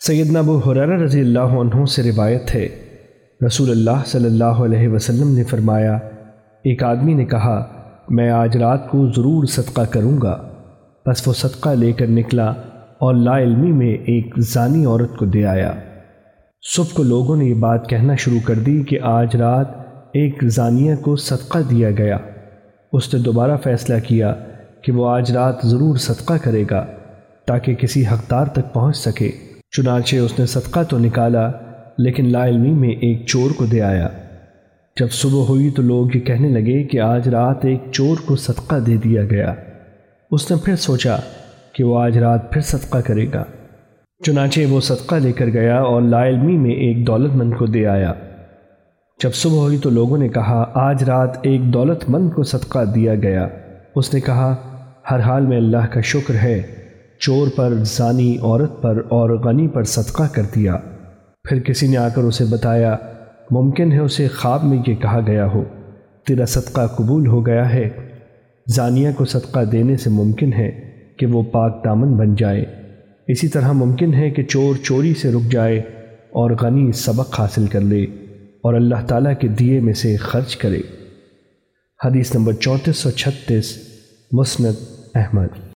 سیدنا ابو حرار رضی اللہ عنہ سے روایت ہے۔ رسول اللہ صلی اللہ علیہ وسلم نے فرمایا، ایک آدمی نے کہا، میں آج رات کو ضرور صدقہ کروں گا۔ بس وہ صدقہ لے کر نکلا اور لا علمی میں ایک زانی عورت کو دے آیا۔ صبح کو لوگوں نے یہ بات کہنا شروع کر دی کہ آج رات ایک زانیہ کو صدقہ دیا گیا۔ اس نے دوبارہ فیصلہ کیا کہ وہ آج رات ضرور صدقہ کرے گا تاکہ کسی حقدار تک پہنچ سکے۔ چنانچہ اس نے صدقہ تو نکالا، لیکن لا علمی میں ایک چور کو دے آیا۔ جب صبح ہوئی تو لوگ یہ کہنے لگے کہ آج رات ایک چور کو صدقہ دے دیا گیا۔ اس نے پھر سوچا کہ وہ آج رات پھر صدقہ کرے گا۔ چنانچہ وہ صدقہ لے کر گیا اور لا علمی میں ایک دولت مند کو دے آیا۔ جب صبح ہوئی تو لوگوں نے کہا، آج رات ایک دولت مند کو صدقہ دیا گیا۔ اس نے کہا، ہر حال میں اللہ کا شکر ہے۔ چور پر، زانی عورت پر اور غنی پر صدقہ کر دیا۔ پھر کسی نے آ کر اسے بتایا، ممکن ہے اسے خواب میں یہ کہا گیا ہو، تیرا صدقہ قبول ہو گیا ہے۔ زانیہ کو صدقہ دینے سے ممکن ہے کہ وہ پاک دامن بن جائے۔ اسی طرح ممکن ہے کہ چور چوری سے رک جائے اور غنی سبق حاصل کر لے اور اللہ تعالیٰ کے دیے میں سے خرچ کرے۔ حدیث نمبر چونتیس سو چھتیس، مسند احمد۔